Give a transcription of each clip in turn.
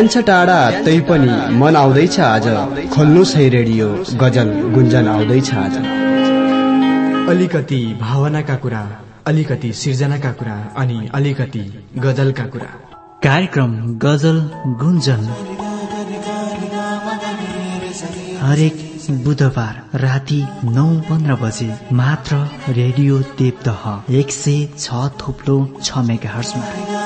ज्यान छ टाढा तै पनि मन आउँदैछ आज। खोल्नुहोस् है रेडियो गजल गुन्जन आउँदैछ आज। अलिकति भावनाका कुरा अलिकति सिर्जनाका कुरा अनि अलिकति गजलका कुरा। कार्यक्रम गजल गुन्जन। हरेक बुधबार राति नौ पन्ध्र बजे मात्र रेडियो देवदह एक सय छ थुप्लो छ मेगा हर्समा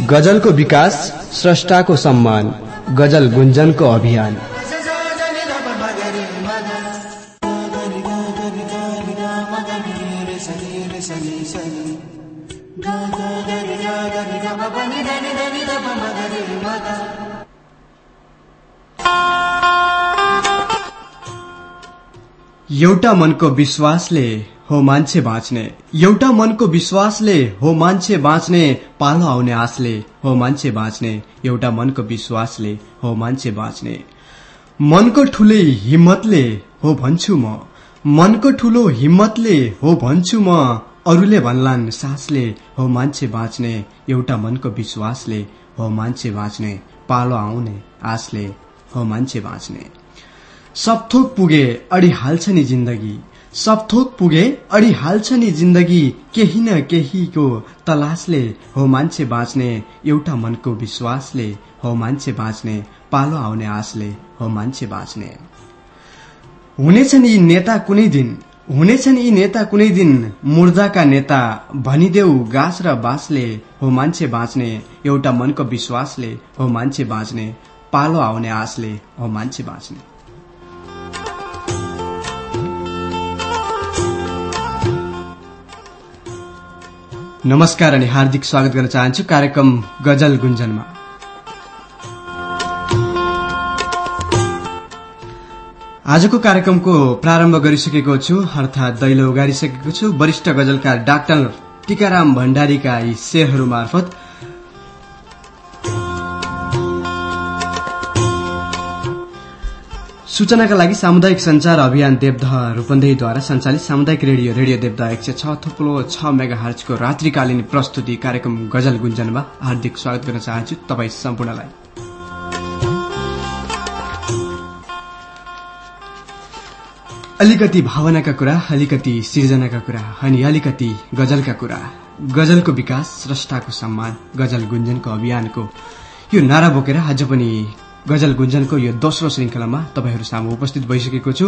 गजलको विकास स्रष्टाको सम्मान गजल गुन्जनको अभियान। एउटा मनको विश्वासले हो मान्छे बाँच्ने। एउटा मनको विश्वासले हो मान्छे बाँच्ने पालो आउने आशले हो मान्छे बाँच्ने। एउटा मनको विश्वासले हो मान्छे बाँच्ने। मनको ठुलै हिम्मतले हो भन्छु म। मनको ठुलो हिम्मतले हो भन्छु म। अरूले भन्लान् सासले हो मान्छे बाँच्ने। एउटा मनको विश्वासले हो मान्छे बाँच्ने। पालो आउने आशले हो मान्छे बाँच्ने। सब थोक पुगे अडी हाल्छ नि जिन्दगी। सब थोक पुगे अडी हाल्छ नि जिन्दगी केही न केहीको तलासले हो मान्छे बाँच्ने एउटा मनको विश्वासले हो मान्छे बाँच्ने पालो आउने आशले हो मान्छे बाँच्ने। हुनेछन् यी नेता कुनै दिन हुनेछन् यी नेता कुनै दिन मुर्दाका नेता भनिदेऊ गाँस र बाँसले हो मान्छे बाँच्ने एउटा मनको विश्वासले हो मान्छे बाँच्ने पालो आउने आशले हो मान्छे बाँच्ने। नमस्कार अनि हार्दिक स्वागत गर्न चाहन्छु कार्यक्रम गजल गुन्जनमा। आजको कार्यक्रमको प्रारम्भ गरिसकेको छु अर्थात् दैलो उगारिसकेको छु। वरिष्ठ गजलकार डाक्टर टीकाराम भण्डारीका यी शेरहरू मार्फत सूचनाका लागि सामुदायिक संचार अभियान देवदह रूपन्देहीद्वारा सञ्चालित सामुदायिक रेडियो रेडियो देवदह एक सय छ थुप्लो छ मेगा हर्चको रात्रिकालीन प्रस्तुति कार्यक्रम गजल गुन्जनमा हार्दिक स्वागत गर्न चाहन्छु तपाईँ सम्पूर्णलाई। अलिकति भावनाका कुरा अलिकति सिर्जनाका कुरा अनि अलिकति गजलका कुरा। गजलको विकास स्रष्टाको सम्मान गजल गुन्जनको अभियानको यो नारा बोकेर आज पनि गजल गुन्जनको यो दोस्रो श्रृङ्खलामा तपाईँहरू सामु उपस्थित भइसकेको छु।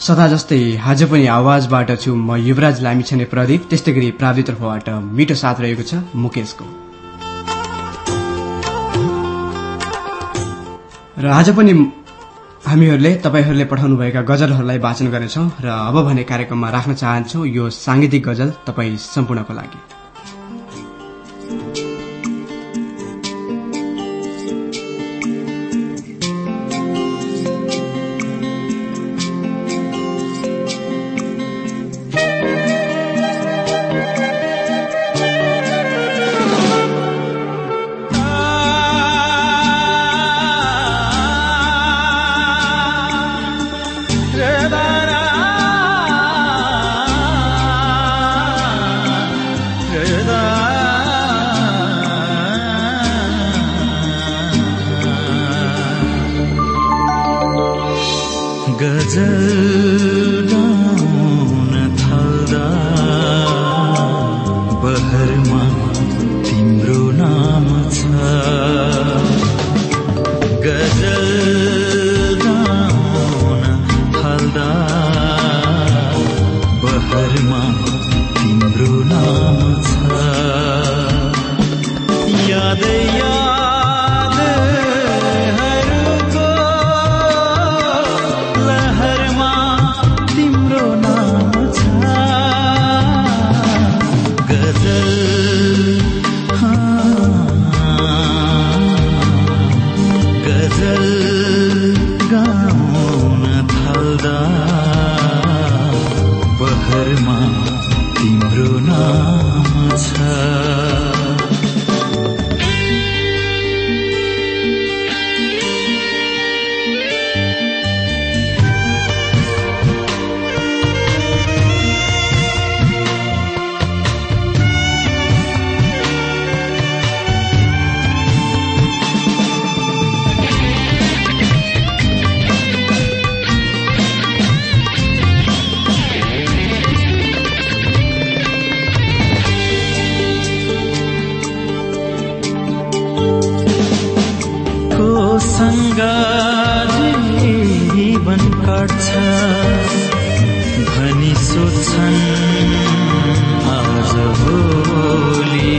सदा जस्तै आज पनि आवाजबाट छु म युवराज लामिछाने प्रदीप। त्यस्तै गरी प्रावितर्फबाट मिठो साथ रहेको छ मुकेशको। र आज पनि हामीहरूले तपाईँहरूले पठाउनुभएका गजलहरूलाई वाचन गर्नेछौँ र अब भने कार्यक्रममा राख्न चाहन्छौ यो साङ्गीतिक गजल तपाईँ सम्पूर्णको लागि। सागरमा तिम्रो नाम छ। यादै भनी सोध्छन् आज भोलि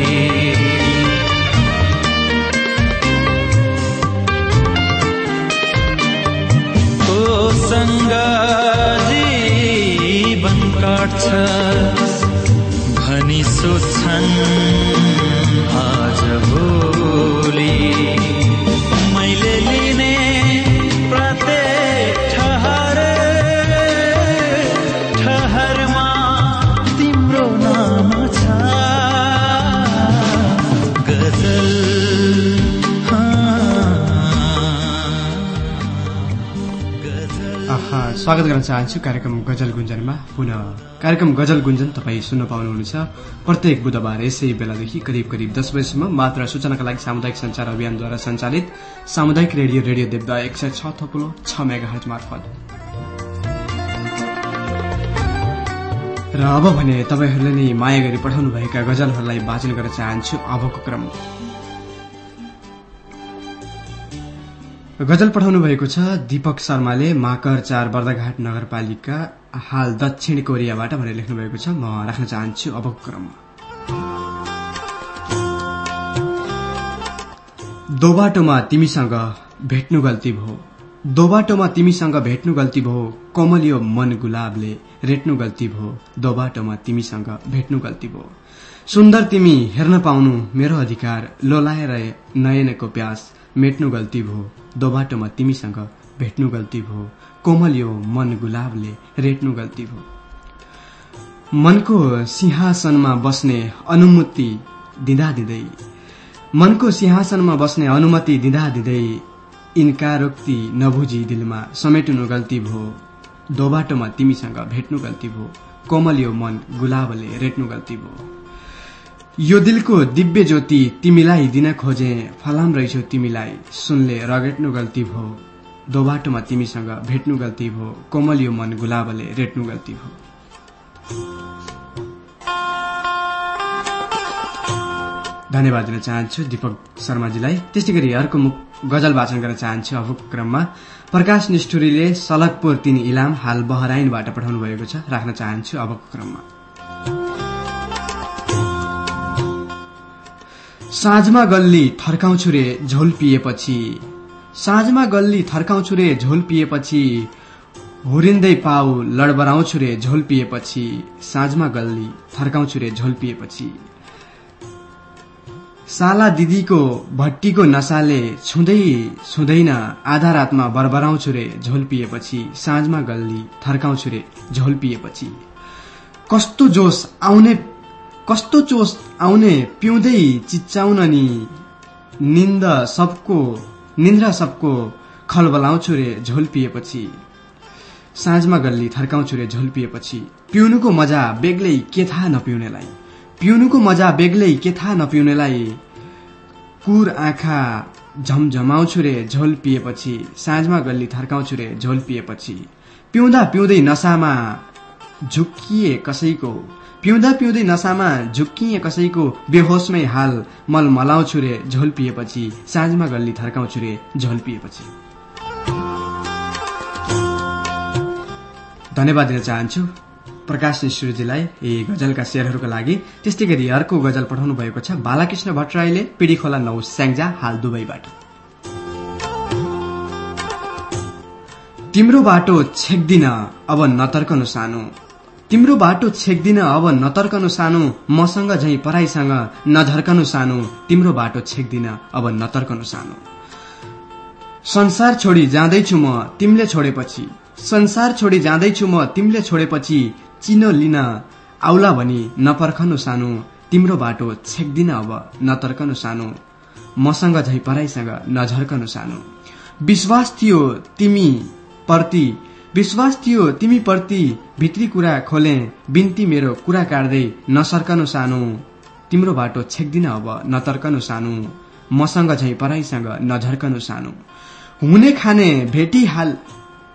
कोसँग जीवन काट्छ भनी सोध्छन् स्वागत गर्न चाहन्छु कार्यक्रम गजल गुन्जनमा। पुनः कार्यक्रम गजल गुन्जन तपाईँ सुन्न पाउनुहुनेछ। प्रत्येक बुधबार यसै बेलादेखि करिब करिब दस बजीसम्म मात्र सूचनाका लागि सामुदायिक संचार अभियानद्वारा सञ्चालित सामुदायिक रेडियो रेडियो देवदा एक सय छ थोपुलो छ मेगा हर्ज मार्फत। र अब भने तपाईँहरूले नै माया गरी पठाउनुभएका गजलहरूलाई वाचन गर्न चाहन्छु अबको क्रम। गजल पठाउनु भएको छ दीपक शर्माले माकर चार बर्दाघाट नगरपालिका हाल दक्षिण कोरियाबाट भनेर लेख्नु भएको छ। म राख्न चाहन्छु अबको क्रममा। दोबाटोमा तिमीसँग भेट्नु गल्ती भो दोबाटोमा तिमीसँग भेट्नु गल्ती भो कोमलियो मन गुलाबले रेट्नु गल्ती भो दोबाटोमा तिमीसँग भेट्नु गल्ती भो सुन्दर तिमी हेर्न पाउनु मेरो अधिकार। लोलाएर नयनको प्यास मेट्नु गल्ती भो दोबाटोमा तिमीसँग भेट्नु गल्ती भो। कोमल यो मन गुलाबले रेट्नु गल्ती भो। मनको सिंहासनमा बस्ने अनुमति दिँदा दिँदै मनको सिंहासनमा बस्ने अनुमति दिँदा दिँदै इन्कारोक्ति नबुझी दिलमा समेट्नु गल्ती भो। दोबाटोमा तिमीसँग भेट्नु गल्ती भो। कोमल यो मन गुलाबले रेट्नु गल्ती भो। यो दिलको दिव्य ज्योति तिमीलाई दिन खोजे फलाम रहेछौ तिमीलाई। सुनले रगेट्नु गल्ती भो। दोबाटोमा तिमीसँग भेट्नु गल्ती भो। कोमल यो मन गुलाबले रेट्नु गल्ती भो। धन्यवाद दिन चाहन्छु दीपक शर्माजीलाई। त्यस्तै गरी अर्को मुख गजल वाचन गर्न चाहन्छु अब क्रममा। प्रकाश निष्ठुरीले सलकपुर तीन इलाम हाल बहराइनबाट पठाउनु भएको छ। राख्न चाहन्छु अबको क्रममा। साँझमा गल्ली थर्काउँछु रे झोल पिएपछि। साँझमा गल्ली थर्काउँछु रे झोल पिएपछि। हुरिँदै पाउ लडबराउँछु रे झोल पिएपछि। साँझमा गल्ली थर्काउँछु रे झोल पिएपछि। साला दिदीको भट्टीको नसाले छुँदै छुँदैन आधा रातमा बरबराउँछु रे झोल पिएपछि। साँझमा गल्ली थर्काउँछु रे झोल पिएपछि। कस्तो जोस आउने कस्तो चोस आउने पिउँदै चिच्चाउन नि निन्द सबको निन्द्रा सबको खलबलाउँछु रे झोल पिएपछि। साँझमा गल्ली थर्काउँछु रे झोल पिएपछि। पिउनुको मजा बेग्लै के थाहा नपिउनेलाई। पिउनुको मजा बेग्लै के थाहा नपिउनेलाई। कुर आँखा झमझमाउँछु रे झोल पिएपछि। साँझमा गल्ली थर्काउँछु रे झोल पिएपछि। पिउँदा पिउँदै नसामा झुक्किए कसैको पिउँदा पिउँदै नसामा झुक्किए कसैको बेहोसमै हाल मल मलाउँछु रे झोल पिएपछि साँझमा गल्ली थर्काउँछु रे झोल पिएपछि धन्यवाद दिन चाहन्छु। प्रकाश निश्चुरजीलाई यी गजलका शेरहरूका लागि। त्यस्तै गरी अर्को गजल पठाउनु भएको छ। बालाकृष्ण भट्टराईले पिडी खोला नौ स्याङ्जा हाल दुबईबाट। तिम्रो बाटो छेक्दिन अब नतर्कनु सानो। तिम्रो बाटो छेक्दिन अब नतर्कनु सानो मसँग झै पराईसँग नझर्कनु सानो तिम्रो बाटो छेक्दिन अब नतर्कनु सानो। संसार छोडी जाँदैछु म तिमीले छोडेपछि संसार छोडी जाँदैछु म तिमीले छोडेपछि चिनो लिन आउला भनी नपर्खनु सानो तिम्रो बाटो छेक्दिन अब नतर्कनु सानो मसँग झै पराईसँग नझर्कनु सानो। विश्वास थियो तिमी प्रति विश्वास थियो तिमी प्रति भित्री कुरा खोले बिन्ती मेरो कुरा काट्दै नसर्कनु सानो। तिम्रो बाटो छेक्दिन अब नतर्कनु सानो। मसँग झै पराईसँग नझर्कनु सानो। हुने खाने भेटी हाल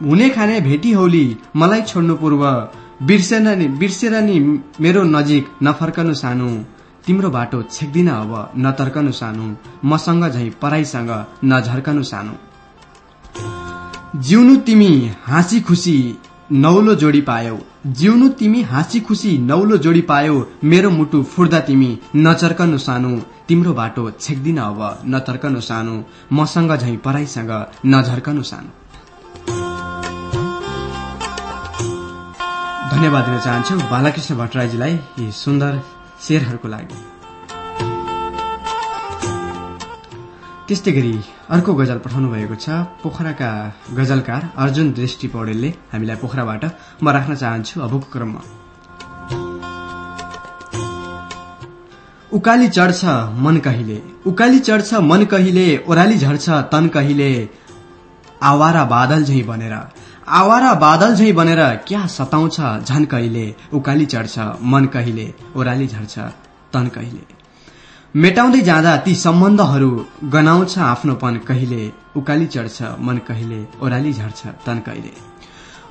हुने खाने भेटी होली मलाई छोड्नु पूर्व बिर्सेन नि बिर्सेर नि मेरो नजिक नफर्कनु सानो। तिम्रो बाटो छेक्दिन अब नतर्कनु सानो। मसँग झै पराईसँग नझर्कनु सानो। जिउनु तिमी हाँसी खुसी नौलो जोडी पायौ। जिउनु तिमी हाँसी खुसी नौलो जोडी पायौ। मेरो मुटु फुर्दा तिमी नचर्कनु सानो। तिम्रो बाटो छेक्दिन अब नतर्कनु सानो। मसँग झै पराईसँग नझर्कनु सानो। धन्यवाद दिन चाहन्छु बालकृष्ण भट्टराईजीलाई यी सुन्दर शेरहरूको लागि। त्यस्तै गरी अर्को गजल पठाउनु भएको छ। पोखराका गजलकार अर्जुन दृष्टि पौडेलले हामीलाई पोखराबाट म राख्न चाहन्छु अबको क्रममा। उकाली चढ्छ मन कहिले? उकाली चढ्छ मन कहिले? ओह्राली झर्छ तन कहिले? आवारा बादल झै बनेर। आवारा बादल झै बनेर क्या सताउँछ झन कहिले? उकाली चढ्छ मन कहिले? ओह्राली झर्छ तन कहिले? मेटाउँदै जाँदा ती सम्बन्धहरू गनाउँछ आफ्नोपन कहिले उकाली चढ्छ मन कहिले ओह्राली झर्छ तन कहिले।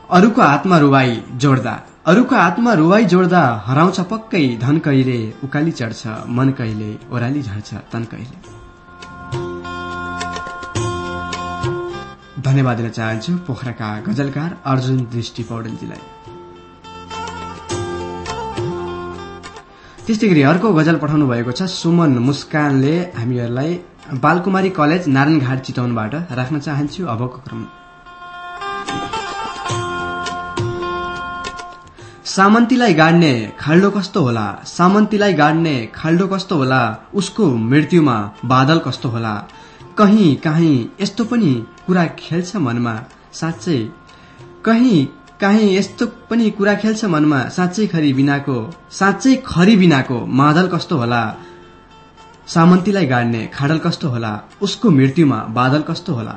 अरूको आत्मा रुवाई जोड्दा अरूको आत्मा रुवाई जोड्दा हराउँछ पक्कै धन कहिले उकाली चढ्छ मन कहिले ओह्राली झर्छ तन कहिले। धन्यवाद दिन चाहन्छु पोखराका गजलकार अर्जुन दृष्टि पौडेलजीलाई त्यस्तै गरी अर्को गजल पठाउनु भएको छ। सुमन मुस्कानले हामीहरूलाई बालकुमारी कलेज नारायणघाट चितवनबाट राख्न चाहन्छु। अबको क्रम। सामन्तीलाई गाड्ने खाल्डो कस्तो होला? सामन्तीलाई गाड्ने खाल्डो कस्तो होला? उसको मृत्युमा बादल कस्तो होला? कहीँ काहीँ यस्तो पनि कुरा खेल्छ मनमा। साँच्चै कहीँ काहीँ यस्तो पनि कुरा खेल्छ मनमा साँच्चै खरी बिनाको साँच्चै खरी बिनाको मादल कस्तो होला? सामन्तीलाई गाड्ने खाडल कस्तो होला? उसको मृत्युमा बादल कस्तो होला?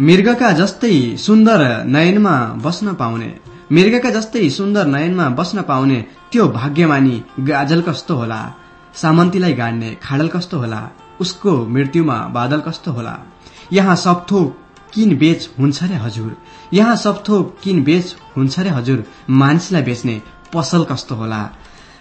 मृगका जस्तै सुन्दर नयनमा बस्न पाउने मृगका जस्तै सुन्दर नयनमा बस्न पाउने त्यो भाग्यमानी गाजल कस्तो होला? सामन्तीलाई गाड्ने खाडल कस्तो होला? उसको मृत्युमा बादल कस्तो होला? यहाँ सब थोक किन बेच हुन्छ रे हजुर? यहाँ सब थोक किन बेच हुन्छ रे हजुर? मान्छेलाई बेच्ने पसल कस्तो होला?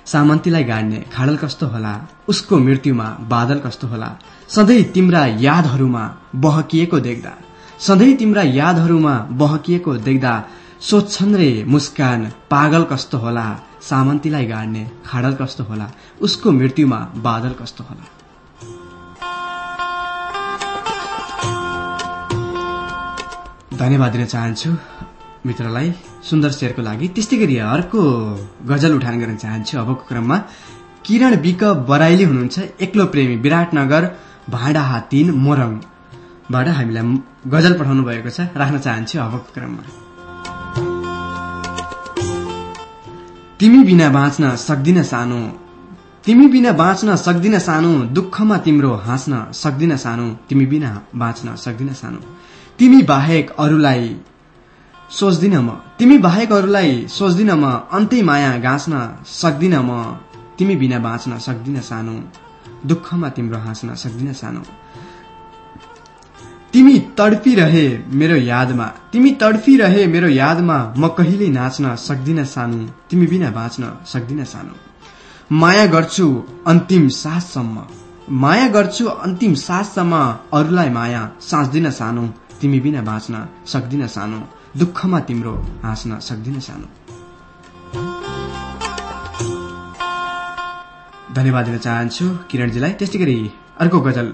सामन्तीलाई गाड्ने खाडल कस्तो होला? उसको मृत्युमा बादल कस्तो होला? सधैँ तिम्रा यादहरूमा बहकिएको देख्दा सधैँ तिम्रा यादहरूमा बहकिएको देख्दा सोध्छन् रे मुस्कान पागल कस्तो होला? सामन्तीलाई गाड्ने खाडल कस्तो होला? उसको मृत्युमा बादल कस्तो होला? धन्यवाद दिन चाहन्छु मित्रलाई सुन्दर शेरको लागि। त्यस्तै गरी अर्को गजल उठान गर्न चाहन्छु। अबको क्रममा किरण विक बराइली हुनुहुन्छ। एक्लो प्रेमी विराटनगर भाँडाहा तीन मोरङबाट हामीलाई गजल पठाउनु भएको छ। राख्न चाहन्छु अबको क्रममा। तिमी बिना बाँच्न सक्दिन सानो। तिमी बिना बाँच्न सक्दिन सानो। दुःखमा तिम्रो हाँस्न सक्दिन सानो। तिमी बिना बाँच्न सक्दिन सानो। तिमी बाहेक अरूलाई सोच्दिन म। तिमी बाहेक अरूलाई सोच्दिन म। अन्तै माया गाँच्न सक्दिन म। तिमी बिना बाँच्न सक्दिन सानो। दुःखमा तिम्रो हाँस्न सक्दिन सानो। तिमी तडपिरहे मेरो यादमा। तिमी तडपिरहे मेरो यादमा। म कहिल्यै नाच्न सक्दिन सानो। तिमी बिना बाँच्न सक्दिन सानो। माया गर्छु अन्तिम साससम्म। माया गर्छु अन्तिम साससम्म। अरूलाई माया साँच्दिन सानो। तिमी बिना बाँच्न सक्दिन सानो। दुःखमा तिम्रो हाँस्न सक्दिन सानो। धन्यवाद दिन चाहन्छु किरणजीलाई। त्यस्तै गरी अर्को गजल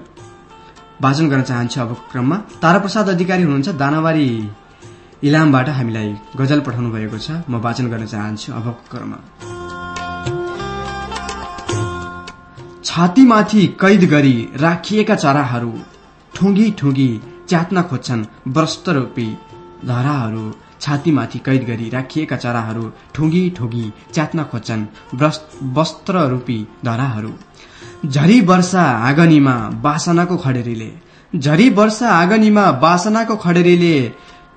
वाचन गर्न चाहन्छु अब क्रममा। ताराप्रसाद अधिकारी हुनुहुन्छ दानावारी इलामबाट हामीलाई गजल पठाउनु भएको छ। म वाचन गर्न चाहन्छु अब क्रममा। छातीमाथि कैद गरी राखिएका चराहरू ठुङ्गी ठुङ्गी च्यात्न खोज्छन्। वस्त्ररूपी धराहरू छातीमाथि कैद गरी राखिएका चराहरू ठुङ्गी ठुङ्गी च्यात्न खोज्छन्। वस्त्ररूपी धराहरू। झरी वर्षा आँगनीमा बासनाको खडेरीले। झरी वर्षा आँगनीमा बासनाको खडेरीले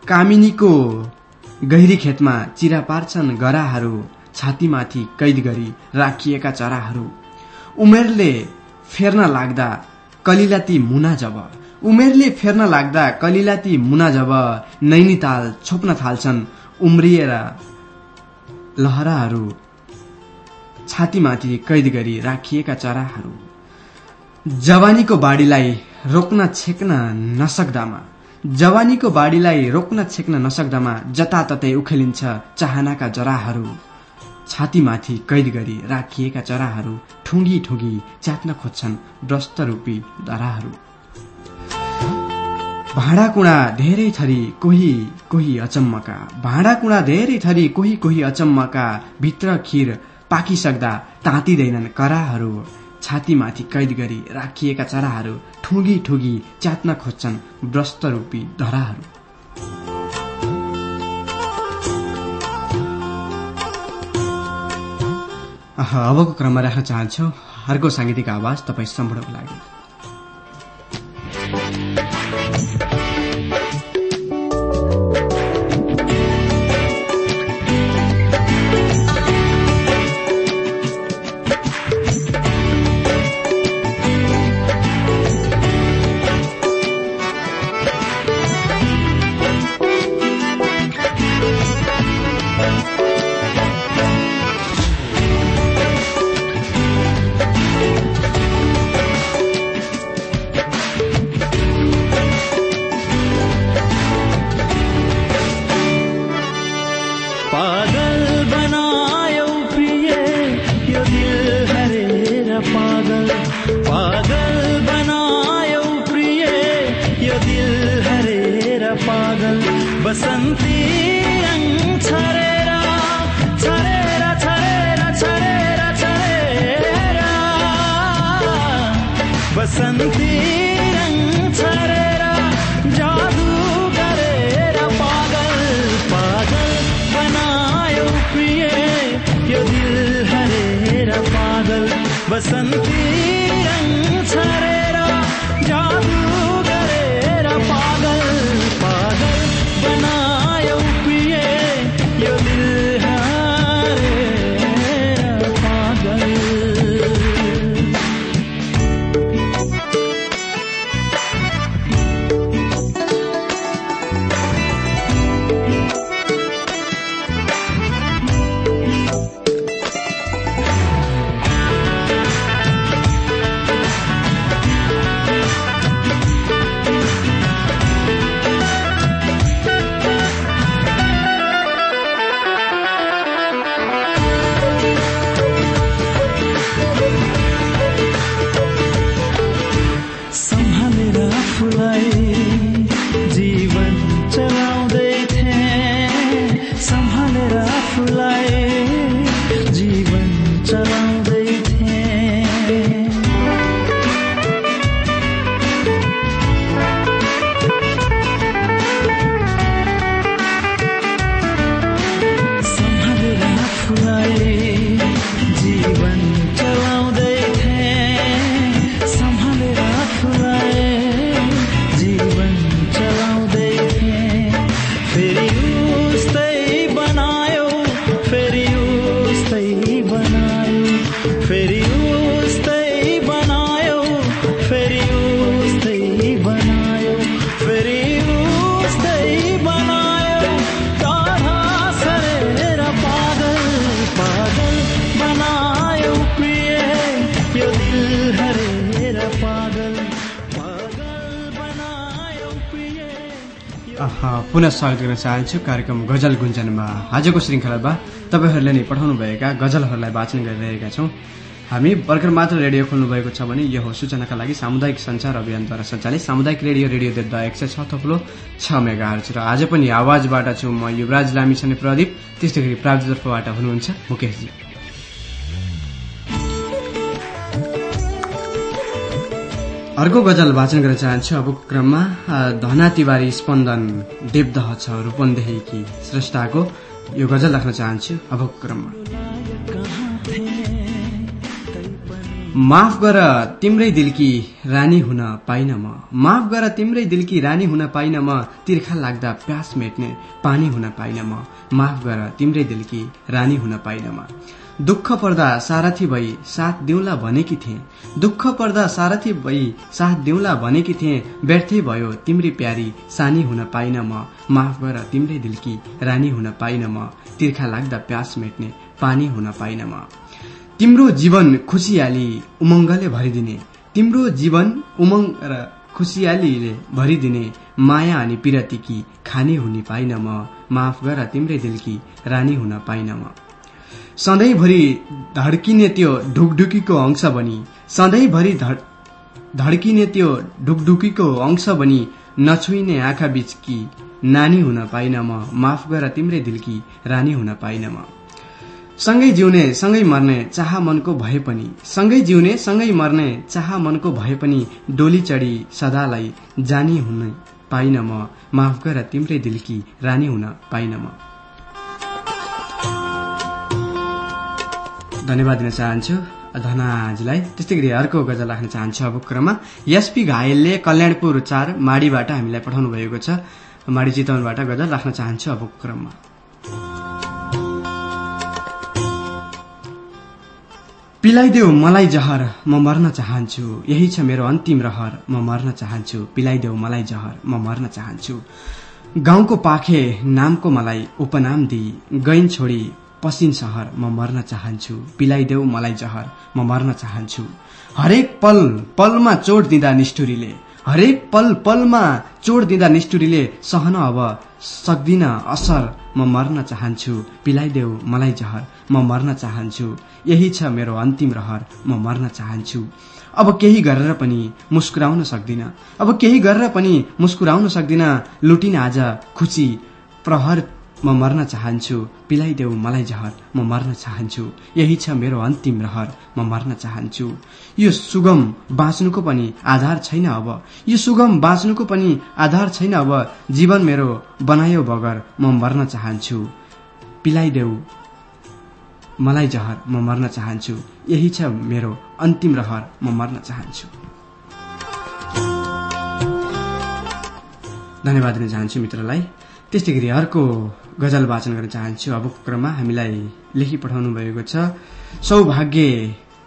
कामिनीको गहिरी खेतमा चिरा पार्छन् गराहरू छातीमाथि कैद गरी राखिएका चराहरू। उमेरले फेर्न लाग्दा कलिलाती मुना जब उमेरले फेर्न लाग्दा कलिलाती मुना जब नैनीताल छोप्न थाल्छन् उम्रिएर लहराहरू छातीमाथि कैद गरी राखिएका चराहरू जवानीको बाढीलाई रोक्न छेक्न नसक्दामा जवानीको बाढीलाई रोक्न छेक्न नसक्दामा जताततै उखेलिन्छ चाहनाका जराहरू छातीमाथि कैद गरी राखिएका चराहरू ठुङ्गी ठुङ्गी च्यात्न खोज्छन् भ्रष्ट रूपी धराहरू भाँडाकुँडा धेरै थरी कोही कोही अचम्मका। भाँडाकुँडा धेरै थरी कोही कोही अचम्मका। भित्र खिर पाकिसक्दा तातिँदैनन् कराहरू। छातीमाथि कैद गरी राखिएका चराहरू ठुगी ठुगी च्यात्न खोज्छन् रूपी धराहरू। अबको क्रममा राख्न चाहन्छु। अर्को साङ्गीतिक आवाज तपाईँ सम्पूर्णको लागि। पुनः स्वागत गर्न चाहन्छु कार्यक्रम गजल गुन्जनमा। आजको श्रृङ्खलामा तपाईँहरूले नै पठाउनुभएका गजलहरूलाई वाचन गरिरहेका छौँ। हामी भर्खर मात्र रेडियो खोल्नुभएको छ भने यो सूचनाका लागि सामुदायिक संचार अभियानद्वारा सञ्चालित सामुदायिक रेडियो रेडियो देवदा एक सय छ थप्लो छ मेगा र आज पनि आवाजबाट छु म युवराज लामिछाने प्रदीप त्यस्तै गरी प्राविधिकतर्फबाट हुनुहुन्छ मुकेशजी। अर्को गजल वाचन गर्न चाहन्छु। अब क्रममा धना तिवारी स्पन्दन देवदह छ रूपन्देहीकी श्रेष्ठाको यो गजल राख्न चाहन्छु। अब क्रममा। माफ गर तिम्रै दिलकी रानी हुन पाइन म। माफ गर तिम्रै दिलकी रानी हुन पाइन म। तिर्खा लाग्दा प्यास मेट्ने पानी हुन पाइन म। माफ गर तिम्रै दिलकी रानी हुन पाइन म। दुःख पर्दा सारथी भई साथ दिउला भनेकी थिए। दुःख पर्दा सारथी भई साथ दिउला भनेकी थिए। व्यर्थै भयो तिम्री प्यारी सानी हुन पाइन म। माफ गर तिम्रै दिलकी रानी हुन पाइन म। तिर्खा लाग्दा प्यास मेट्ने पानी हुन पाइन म। तिम्रो जीवन खुसियाली उमङ्गले भरिदिने। तिम्रो जीवन उमङ्ग र खुसियालीले भरिदिने। माया अनि पिरतीकी खाने हुने पाइन म। माफ गर तिम्रै दिलकी रानी हुन पाइन म। सधैँभरि धड्किने त्यो ढुकढुकीको अंश बनी सधैँभरि धड्किने त्यो ढुकढुकीको अंश बनी नछुइने आँखा बीचकी नानी हुन पाइन म माफ गर तिम्रै दिलकी रानी हुन पाइन म। सँगै जिउने सँगै मर्ने चाह मनको भए पनि सँगै जिउने सँगै मर्ने चाह मनको भए पनि डोली चढी सदालाई जानी हुन पाइन म माफ गर तिम्रै दिलकी रानी हुन पाइन म। धन्यवाद दिन चाहन्छु। धनाजीलाई। त्यस्तै गरी अर्को गजल राख्न चाहन्छु अब क्रममा एसपी घायलले कल्याणपुर चार माडीबाट हामीलाई पठाउनु भएको छ। माडी चितवनबाट गजल राख्न चाहन्छु अब क्रममा पिलाइदेऊ मलाई जहर म मर्न चाहन्छु। यही छ मेरो अन्तिम रहर म मर्न चाहन्छु। पिलाइदेऊ मलाई जहर म मर्न चाहन्छु। गाउँको पाखे नामको मलाई उपनाम दिई। गैन छोडी पसिन सहर म मर्न चाहन्छु। पिलाइदेऊ मलाई जहर म मर्न चाहन्छु। हरेक पल पलमा चोट दिँदा निष्ठुरीले। हरेक पल पलमा चोट दिँदा निष्ठुरीले सहन अब सक्दिन असर म मर्न चाहन्छु। पिलाइदेऊ मलाई जहर म मर्न चाहन्छु। यही छ मेरो अन्तिम रहर म मर्न चाहन्छु। अब केही गरेर पनि मुस्कुराउन सक्दिन। अब केही गरेर पनि मुस्कुराउन सक्दिन। लुटिन आज खुसी प्रहर म मर्न चाहन्छु। पिलाइदेऊ मलाई जहर। म मर्न चाहन्छु। यही छ मेरो अन्तिम रहर। म मर्न चाहन्छु। यो सुगम बाँच्नुको पनि आधार छैन अब। यो सुगम बाँच्नुको पनि आधार छैन अब। जीवन मेरो बनायो बगर। म मर्न चाहन्छु। पिलाइदेऊ मलाई जहर। म मर्न चाहन्छु। यही छ मेरो अन्तिम रहर। म मर्न चाहन्छु। धन्यवाद दिन चाहन्छु मित्रलाई। त्यस्तै गरी अर्को गजल वाचन गर्न चाहन्छु। अब क्रममा हामीलाई लेखी पठाउनु भएको छ सौभाग्य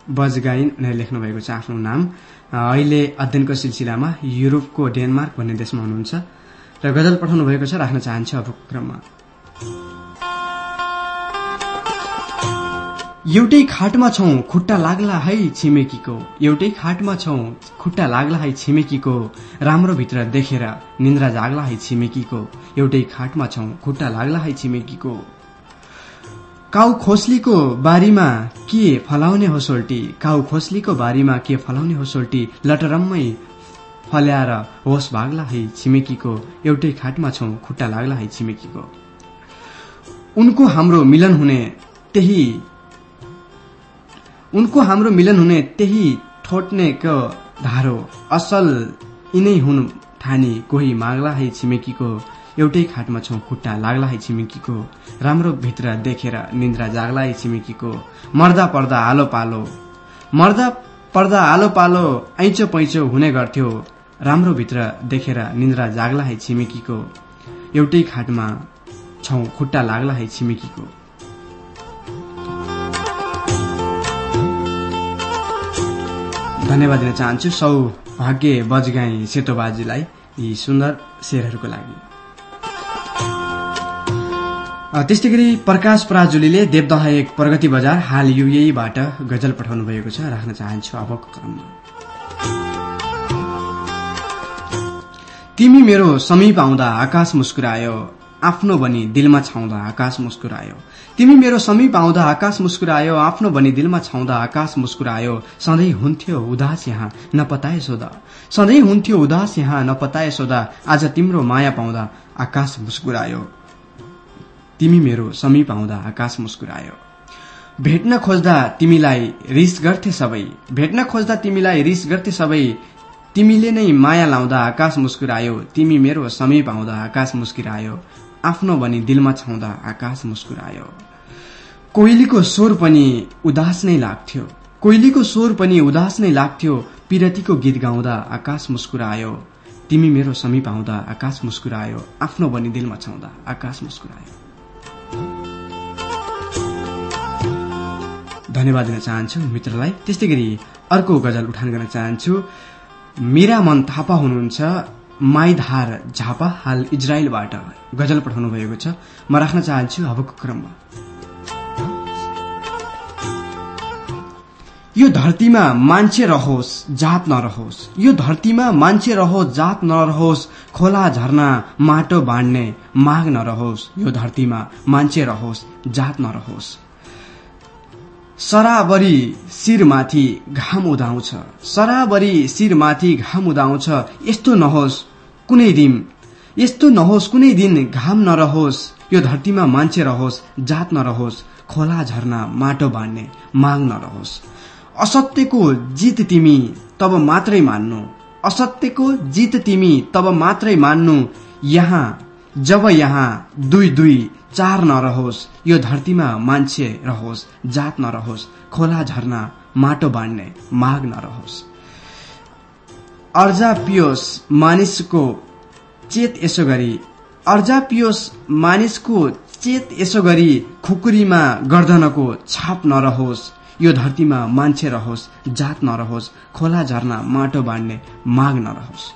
बजगाइन उनीहरूले लेख्नु भएको छ आफ्नो नाम। अहिले अध्ययनको सिलसिलामा युरोपको डेनमार्क भन्ने देशमा हुनुहुन्छ। र गजल पठाउनु भएको छ राख्न चाहन्छु अब क्रममा एउटै खाटमा छौ खुट्टा लाग्ला है छिमेकीको। एउटै खाटमा छौ खुट्टा लाग्ला है छिमेकीको। राम्रो भित्र देखेर निन्द्रा जाग्ला है छिमेकीको। एउटै खाटमा छौ खुट्टा लाग्ला है छिमेकीको। काउ खोस्लीको बारीमा के फलाउने हो सोल्टी? काउ खोस्लीको बारीमा के फलाउने हो सोल्टी? लटरम्मै फल्याएर होस भाग्ला है छिमेकीको। एउटै खाटमा छौ खुट्टा लाग्ला है छिमेकीको। उनको हाम्रो मिलन हुने त्यही उनको हाम्रो मिलन हुने त्यही ठोट्नेको धारो असल यिनै हुन् ठानी कोही माग्ला है छिमेकीको एउटै खाटमा छौ खुट्टा लाग्ला है छिमेकीको राम्रो भित्र देखेर निन्द्रा जाग्ला है छिमेकीको मर्दा पर्दा आलो पालो। मर्दा पर्दा आलो पालो ऐचो पैचो हुने गर्थ्यो राम्रो भित्र देखेर निन्द्रा जाग्ला है छिमेकीको एउटै खाटमा छौ खुट्टा लाग्ला है छिमेकीको। धन्यवाद दिन चाहन्छु। सौभाग्य बजगाई सेतोबाजीलाई यी सुन्दर शेरहरूको लागि। त्यस्तै गरी प्रकाश पराजुलीले देवदह एक प्रगति बजार हाल युएबाट गजल पठाउनु भएको छ। राख्न चाहन्छु अबको क्रममा। तिमी मेरो समीप आउँदा आकाश मुस्कुरायो। आफ्नो बनी दिलमा छाउँदा आकाश मुस्कुरायो। तिमी मेरो समीप आउँदा आकाश मुस्कुरायो आफ्नो बनी दिलमा छाउँदा आकाश मुस्कुरायो। सधैँ हुन्थ्यो उदास यहाँ नपताए सोधा सधैँ हुन्थ्यो उदास यहाँ नपताए सोधा आज तिम्रो माया पाउँदा आकाश मुस्कुरायो। तिमी मेरो समीप आउँदा आकाश मुस्कुरायो। भेट्न खोज्दा तिमीलाई रिस गर्थे सबै। भेट्न खोज्दा तिमीलाई रिस गर्थे सबै। तिमीले नै माया लाउँदा आकाश मुस्कुरायो। तिमी मेरो समीप आउँदा आकाश मुस्कुरायो। आफ्नो भनी दिलमा छाउँदा आकाश मुस्कुरायो। कोइलीको स्वर पनि उदास नै लाग्थ्यो। कोइलीको स्वर पनि उदास नै लाग्थ्यो। पिरतीको गीत गाउँदा आकाश मुस्कुरायो। तिमी मेरो समीप आउँदा आकाश मुस्कुरायो। आफ्नो बनी दिलमा छाउँदा आकाश मुस्कुरायो। धन्यवाद दिन चाहन्छु मित्रलाई। त्यस्तै गरी अर्को गजल उठान गर्न चाहन्छु। मिरा मन थापा हुनुहुन्छ। माइधार झापा हाल इजरायलबाट गजल पठाउनु भएको छ। म राख्न चाहन्छु अबको क्रममा। यो धरतीमा मान्छे रहोस् जात नरहोस्। यो धरतीमा मान्छे रहोस् जात नरहोस्। खोला झरना माटो बाँड्ने माग नरहोस्। यो धरतीमा मान्छे रहोस् जात नरहोस्। सराबरी शिरमाथि घाम उदाउँछ। सराबरी शिरमाथि घाम उदाउँछ। यस्तो नहोस् कुनै दिन। यस्तो नहोस् कुनै दिन घाम नरहोस्। यो धरतीमा मान्छे रहोस् जात नरहोस् खोला झरना माटो बाँड्ने माग नरहोस्। असत्यको जित तिमी तब मात्रै मान्नु। असत्यको जित तिमी तब मात्रै मान्नु। यहाँ जब यहाँ दुई दुई चार नरहोस् यो धरतीमा मान्छे रहोस् जात नरहोस् खोला झरना माटो बाँड्ने माग नरहोस्। अर्जा पियोस् मानिसको चेत यसो गरी अर्जा पियोस् मानिसको चेत यसो गरी खुकुरीमा गर्दनको छाप नरहोस् यो धरतीमा मान्छे रहोस् जात नरहोस् खोला झरना माटो बाँड्ने माग नरहोस्।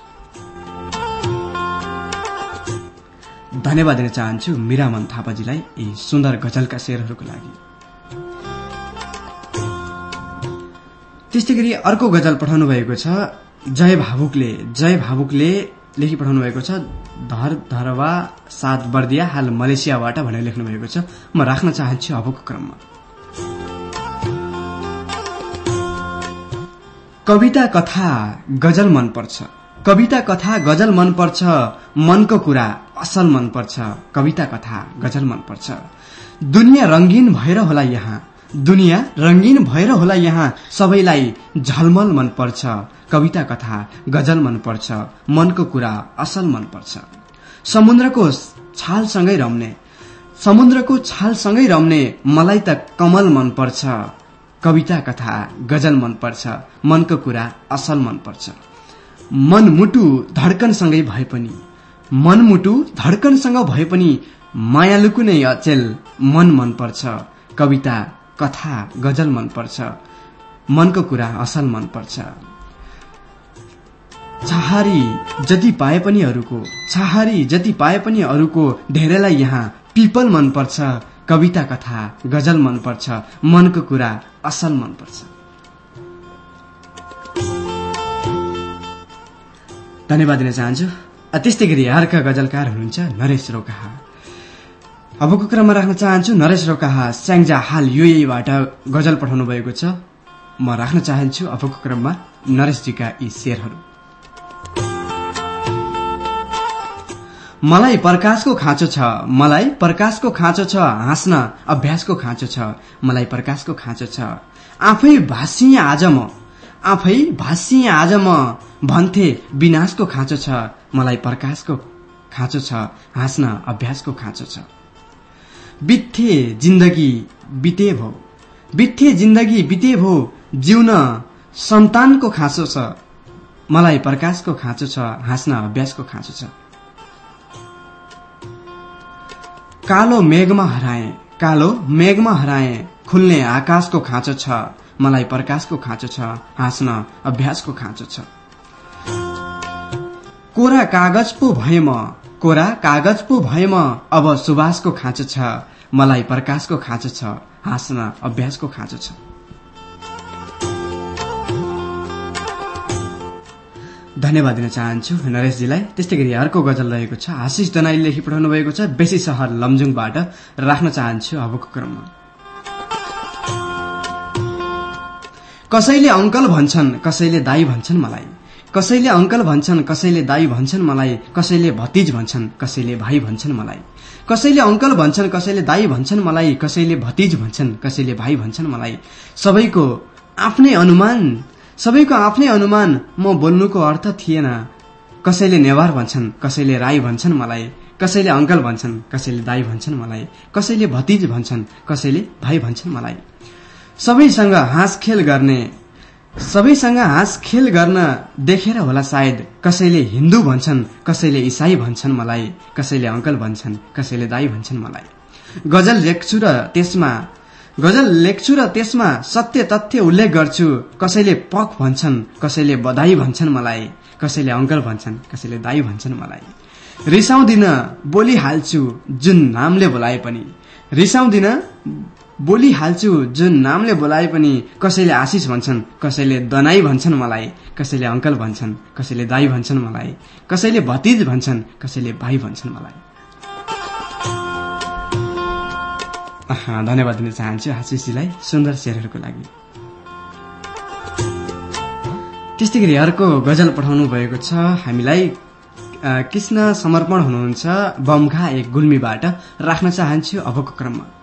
धन्यवाद दिन चाहन्छु मिरामन थापाजीलाई यी सुन्दर गजलका शेरहरूको लागि। त्यस्तै गरी अर्को गजल पठाउनु भएको छ जय भावुकले जय भावुकले लेखी पठाउनु भएको छ धर धरवा सात बर्दिया हाल मलेसियाबाट भनेर लेख्नु भएको छ। म राख्न चाहन्छु अबको क्रममा। कविता कथा गजल मनपर्छ कविता कथा गजल मनपर्छ। मनको कुरा असल मनपर्छ। कविता कथा गजल मनपर्छ। दुनियाँ रंगीन भएर होला यहाँ। दुनियाँ रंगीन भएर होला यहाँ। सबैलाई झलमल मनपर्छ। कविता कथा गजल मनपर्छ। मनको कुरा असल मनपर्छ। समुद्रको छालसँगै रम्ने। समुद्रको छालसँगै रम्ने मलाई त कमल मनपर्छ। कविता कथा गजल मनपर्छ। मनको कुरा असल मनपर्छ। मनमुटु धड्कनसँगै भए पनि। मनमुटु धड्कनसँग भए पनि मायालुकु नै अचेल मन मनपर्छ। कविता कथा गजल मनपर्छ। मनको कुरा असल मनपर्छ। छहारी जति पाए पनि अरूको छहारी जति पाए पनि अरूको धेरैलाई यहाँ पिपल मनपर्छ कविता कथा गजल मनपर्छ मनको कुरा असल मनपर्छ। धन्यवाद दिन चाहन्छु। त्यस्तै गरी अर्का गजलकार हुनुहुन्छ नरेश रोकाहा। अबको क्रममा राख्न चाहन्छु नरेश रोकाहा स्याङ्जा हाल युएबाट गजल पठाउनु भएको छ। म राख्न चाहन्छु अबको क्रममा नरेशजीका यी शेरहरू। मलाई प्रकाशको खाँचो छ मलाई प्रकाशको खाँचो छ हाँस्न अभ्यासको खाँचो छ मलाई प्रकाशको खाँचो छ। आफै भाँसिए आज म। आफै भाँसिए आज म भन्थे विनाशको खाँचो छ मलाई प्रकाशको खाँचो छ हाँस्न अभ्यासको खाँचो छ। बित्थे जिन्दगी बिते भो बित्थे जिन्दगी बिते भो जिउन सन्तानको खाँचो छ मलाई प्रकाशको खाँचो छ हाँस्न अभ्यासको खाँचो छ। कालो मेघमा हराए कालो मेघमा हराए खुल्ने आकाशको खाँचो छ मलाई प्रकाशको खाँचो छ हाँस्न अभ्यासको खाँचो छ। कोरा कागज पो भए म कोरा कागज पो भए म अब सुवासको खाँचो छ मलाई प्रकाशको खाँचो छ हाँस्न अभ्यासको खाँचो छ। धन्यवाद दिन चाहन्छु नरेशजीलाई। त्यस्तै गरी अर्को गजल रहेको छ आशिष दनाईले लेखी पठाउनु भएको छ बेसी सहर लमजुङबाट। राख्न चाहन्छु अबको क्रममा। कसैले अङ्कल भन्छन् कसैले दाई भन्छन् मलाई। कसैले अङ्कल भन्छन् कसैले दाई भन्छन् मलाई। कसैले भतिज भन्छन् कसैले भाइ भन्छन् मलाई। कसैले अङ्कल भन्छन् कसैले दाई भन्छन् मलाई। कसैले भतिज भन्छन् कसैले भाइ भन्छन् मलाई। सबैको आफ्नै अनुमान सबैको आफ्नै अनुमान म बोल्नुको अर्थ थिएन। कसैले नेवार भन्छन् कसैले राई भन्छन् मलाई। कसैले अङ्कल भन्छन् कसैले दाई भन्छन् मलाई। कसैले भतिज भन्छन् कसैले भाइ भन्छन् मलाई। सबैसँग हाँस खेल गर्ने सबैसँग हाँस खेल गर्न देखेर होला सायद। कसैले हिन्दू भन्छन् कसैले इसाई भन्छन् मलाई कसैले अङ्कल भन्छन् कसैले दाई भन्छन् मलाई। गजल लेख्छु र त्यसमा गजल लेख्छु र त्यसमा सत्य तथ्य उल्लेख गर्छु कसैले पख भन्छन् कसैले बधाई भन्छन् मलाई कसैले अङ्कल भन्छन् कसैले दाई भन्छन् मलाई। रिसाउँदिन बोलिहाल्छु जुन नामले बोलाए पनि। रिसाउँदिन बोलिहाल्छु जुन नामले बोलाए पनि कसैले आशिष भन्छन् कसैले दनाई भन्छन् मलाई कसैले अङ्कल भन्छन् कसैले दाई भन्छन् मलाई कसैले भतिज भन्छन् कसैले भाइ भन्छन् मलाई। धन्यवाद दिन चाहन्छु आशिषजीलाई सुन्दर शेरहरूको लागि। त्यस्तै गरी अर्को गजल पठाउनु भएको छ। हामीलाई कृष्ण समर्पण हुनुहुन्छ बमघा एक गुल्मीबाट। राख्न चाहन्छु अबको क्रममा।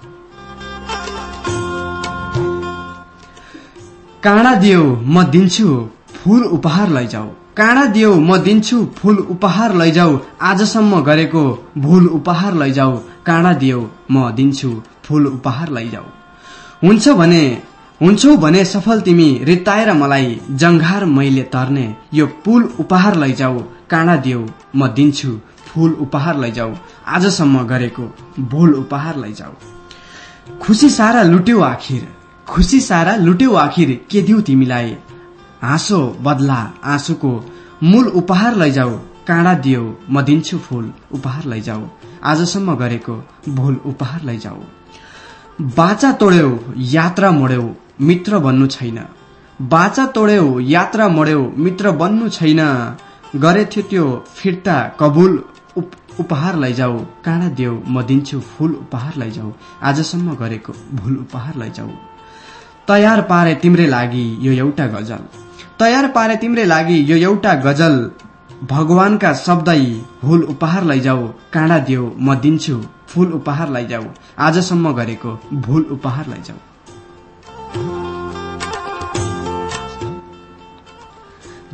काँडा दियो म दिन्छु फूल उपहार लैजाऊ। काँडा दियो म दिन्छु फूल उपहार लैजाऊ। आजसम्म गरेको भूल उपहार लैजाऊ। काँडा दियो म दिन्छु फूल उपहार लैजाऊ। हुन्छ भने हुन्छौ भने सफल तिमी रित्ताएर मलाई जङ्घार मैले तर्ने। यो पुल उपहार लैजाऊ। काँडा दियो म दिन्छु फूल उपहार लैजाऊ। आजसम्म गरेको भूल उपहार लैजाऊ। खुसी सारा लुट्यौ आखिर। खुसी सारा लुट्यौ आखिर के दिउ तिमीलाई? हाँसो बदला आँसुको मूल उपहार लैजाऊ काँडा दियो म दिन्छु फूल उपहार लैजाऊ आजसम्म गरेको भूल उपहार लैजाऊ। बाचा तोड्यौ यात्रा मोड्यौ मित्र बन्नु छैन। बाचा तोड्यौ यात्रा मोड्यौ मित्र बन्नु छैन। गरेथ्यो त्यो फिर्ता कबुल उप, उपहार लैजाऊ काँडा देऊ म दिन्छु फूल उपहार लैजाऊ आजसम्म गरेको भूल उपहार लैजाऊ। तयार पारे तिम्रै लागि यो एउटा गजल। तयार पारे तिम्रै लागि यो एउटा गजल। भगवानका शब्दै हुल उपहार लैजाऊ काँडा देऊ म दिन्छु फूल उपहार लैजाऊ। आजसम्म गरेको भूल उपहार लैजाऊ।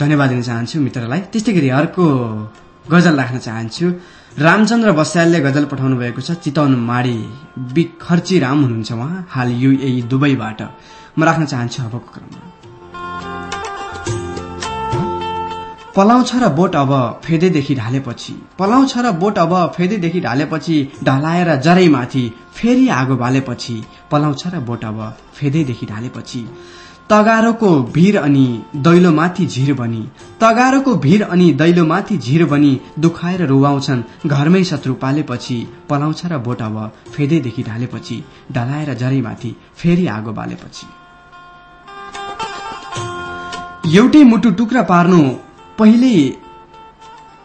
धन्यवाद दिन चाहन्छु मित्रलाई। त्यस्तै गरी अर्को गजल राख्न चाहन्छु। रामचन्द्र बस्यालले गजल पठाउनु भएको छ चितवन माडी बिखर्ची राम हुनुहुन्छ उहाँ हाल युए दुबईबाट। म राख्न चाहन्छु अबको क्रममा। पलाउँछ र बोट अब फेदैदेखि ढालेपछि पलाउँछ र बोट अब फेदैदेखि ढालेपछि ढलाएर जरै माथि फेरि आगो बालेपछि पलाउँछ र बोट अब फेदैदेखि ढालेपछि। तगारोको भिर अनि दैलोमाथि झिर बनी तगारोको भिर अनि दैलोमाथि झिर बनी दुखाएर रुवाउँछन् घरमै शत्रु पालेपछि पलाउँछ र बोट अब फेदैदेखि ढालेपछि ढलाएर जरैमाथि फेरि आगो बालेपछि। एउटै मुटु टुक्रा पार्नु पहिले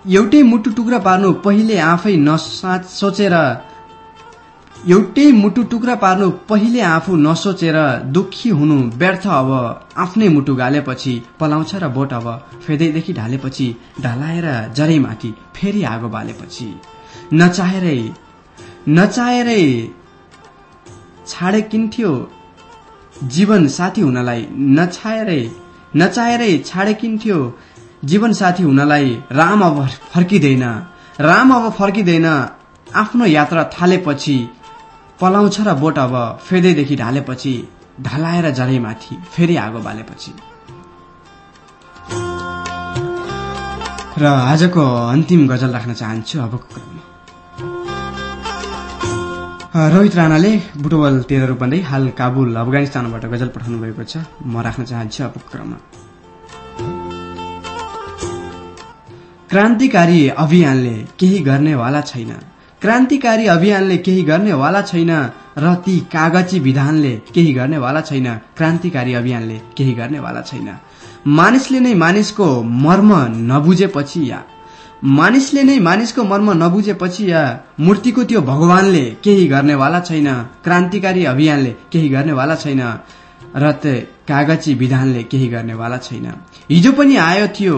एउटै मुटु टुक्रा पार्नु पहिले आफै नसा सोचेर एउटै मुटु टुक्रा पार्नु पहिले आफू नसोचेर दुखी हुनु व्यर्थ अब आफ्नै मुटु गालेपछि पलाउँछ र बोट अब फेदैदेखि ढालेपछि ढलाएर जरैमाथि फेरि आगो बालेपछि। नचाहेरै नचाहेरै छाडे किन्थ्यो जीवन साथी हुनलाई नछाएरै नचाहेरै छाडे किन्थ्यो जीवन साथी हुनलाई राम अब फर्किँदैन। राम अब फर्किँदैन। आफ्नो यात्रा थालेपछि पलाउँछ र बोट अब फेदैदेखि ढालेपछि ढलाएर जरैमाथि फेरि आगो बालेपछि। र आजको अन्तिम गजल राख्न चाहन्छु अबको क्रममा रोहित राणाले बुटवल तेह्र रूपन्दै हाल काबुल अफगानिस्तानबाट गजल पठाउनु भएको छ। म राख्न चाहन्छु अबको क्रममा क्रान्तिकारी अभियानले केही गर्नेवाला छैन। क्रान्तिकारी अभियानले केही गर्नेवाला छैन र ती कागजी विधानले केही गर्नेवाला छैन। क्रान्तिकारी अभियानले केही गर्नेवाला छैन। मानिसले नै मानिसको मर्म नबुझेपछि या मानिसले नै मानिसको मर्म नबुझेपछि या मूर्तिको त्यो भगवानले केही गर्नेवाला छैन क्रान्तिकारी अभियानले केही गर्नेवाला छैन र त्यो कागजी विधानले केही गर्नेवाला छैन। हिजो पनि आयो थियो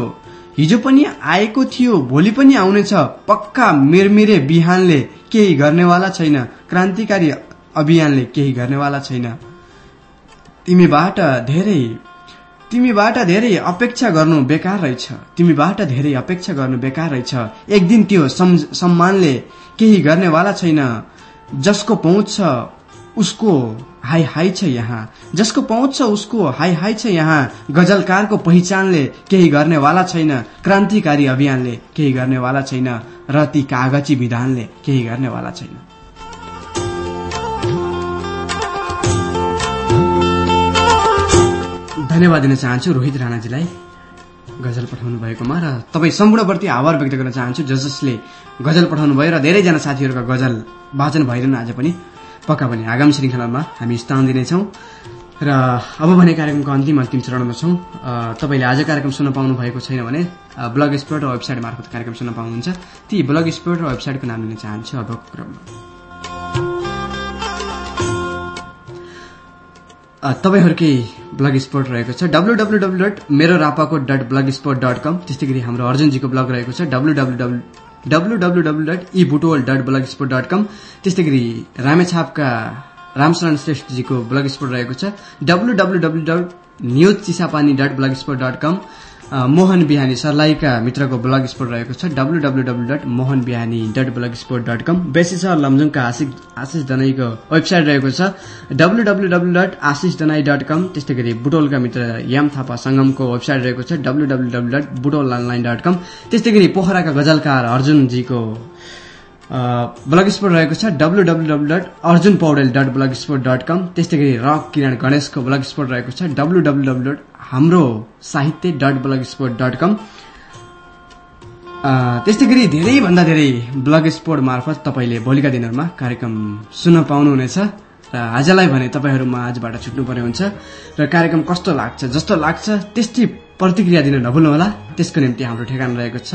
हिजो पनि आएको थियो भोलि पनि आउनेछ पक्का मिरमिरे बिहानले केही गर्नेवाला छैन क्रान्तिकारी अभियानले केही गर्नेवाला छैन। तिमीबाट धेरै तिमीबाट धेरै अपेक्षा गर्नु बेकार रहेछ। तिमीबाट धेरै अपेक्षा गर्नु बेकार रहेछ। एक दिन त्यो सम्मानले केही गर्नेवाला छैन। जसको पहुँच छ उसको हाई हाई छ यहाँ। जसको पहुँच छ उसको हाई हाई छ यहाँ। गजलकारको पहिचानले केही गर्नेवाला छैन। क्रान्तिकारी अभियानले केही गर्नेवाला छैन। र ती कागजी विधानले केही गर्नेवाला छैन। धन्यवाद दिन चाहन्छु रोहित राणाजीलाई गजल पठाउनु भएकोमा र तपाईँ सम्पूर्णप्रति आभार व्यक्त गर्न चाहन्छु जस जसले गजल पठाउनु भयो र धेरैजना साथीहरूका गजल वाचन भइरहनु आज पनि पक्का पनि आगामी श्रृङ्खलामा हामी स्थान दिनेछौँ। र अब भने कार्यक्रमको अन्तिम अन्तिम चरणमा छौँ। तपाईँले आज कार्यक्रम सुन्न पाउनु भएको छैन भने ब्लग स्पोर्ट र वेबसाइट मार्फत कार्यक्रम सुन्न पाउनुहुन्छ। ती ब्लग स्पोर्ट र वेबसाइटको नाम लिन चाहन्छु अबको क्रममा तपाईँहरूकै ब्लग स्पोर्ट रहेको छ। डब्लु डब्लु डब्लु डट मेरो रापाको dot blog sport dot com त्यस्तै गरी हाम्रो अर्जुनजीको ब्लग रहेको छ। W W W W W W dot E Butol dot blogspot dot com त्यस्तै गरी रामेछापका रामशरण श्रेष्ठजीको ब्लग स्पोर्ट रहेको छ। W W W dot news Chisapani dot blogspot dot com Mohan Bihani सर्लाहीका मित्रको ब्लग स्पोर्ट रहेको छ W W W dot Mohan Bihani dot blogspot dot com Besisahar लमजुङका Ashish Ashish दनाईको वेबसाइट रहेको छ W W W dot Ashish Danai dot com त्यस्तै गरी बुटोलका मित्र याम Thapa सङ्गमको website रहेको छ W W W dot Butwal online dot com त्यस्तै गरी पोखराका गजलकार अर्जुनजीको ब्लग स्पोर्ट रहेको छ W W W dot Arjun Paudel dot blog spot dot com. त्यस्तै गरी रक किरण गणेशको ब्लग स्पोर्ट रहेको छ W W W dot Hamro Sahitya dot blogspot dot com. त्यस्तै गरी धेरैभन्दा धेरै ब्लग स्पोर्ट मार्फत तपाईँले भोलिका दिनहरूमा कार्यक्रम सुन्न पाउनुहुनेछ र आजलाई भने तपाईँहरूमा आजबाट छुट्नु पर्ने हुन्छ। र कार्यक्रम कस्तो लाग्छ जस्तो लाग्छ त्यस्तै प्रतिक्रिया दिन नभुल्नुहोला। त्यसको निम्ति हाम्रो ठेगाना रहेको छ।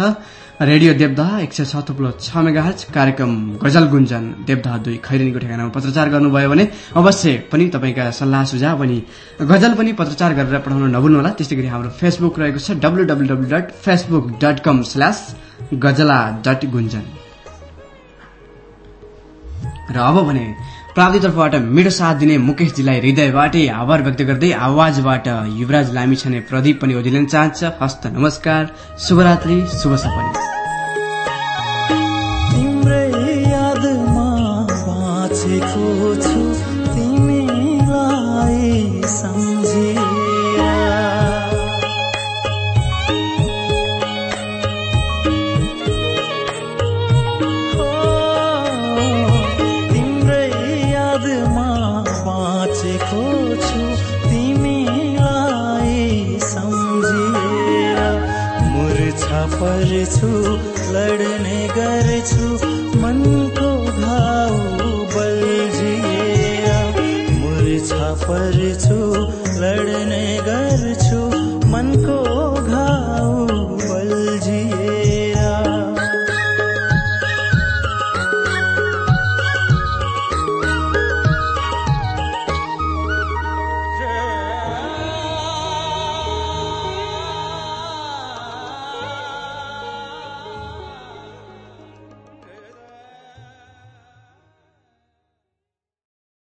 रेडियो देवदह एक सय छ छ मेगाहर्च कार्यक्रम गजल गुन्जन देवदह दुई खैरेनीको ठेगानामा पत्रचार गर्नुभयो भने अवश्य पनि तपाईँका सल्लाह सुझाव अनि गजल पनि पत्रचार गरेर पठाउन नभुल्नुहोला। त्यस्तै गरी हाम्रो फेसबुक रहेको छ डब्लु डब्लु र अब भने प्रावितर्फबाट मिठो साथ दिने मुकेशजीलाई हृदयबाटै आभार व्यक्त गर्दै आवाजबाट युवराज लामी छने प्रदीप पनि ओदिलिन चाहन्छ हस्त नमस्कार शुभरात्रि शुभ सपनी। through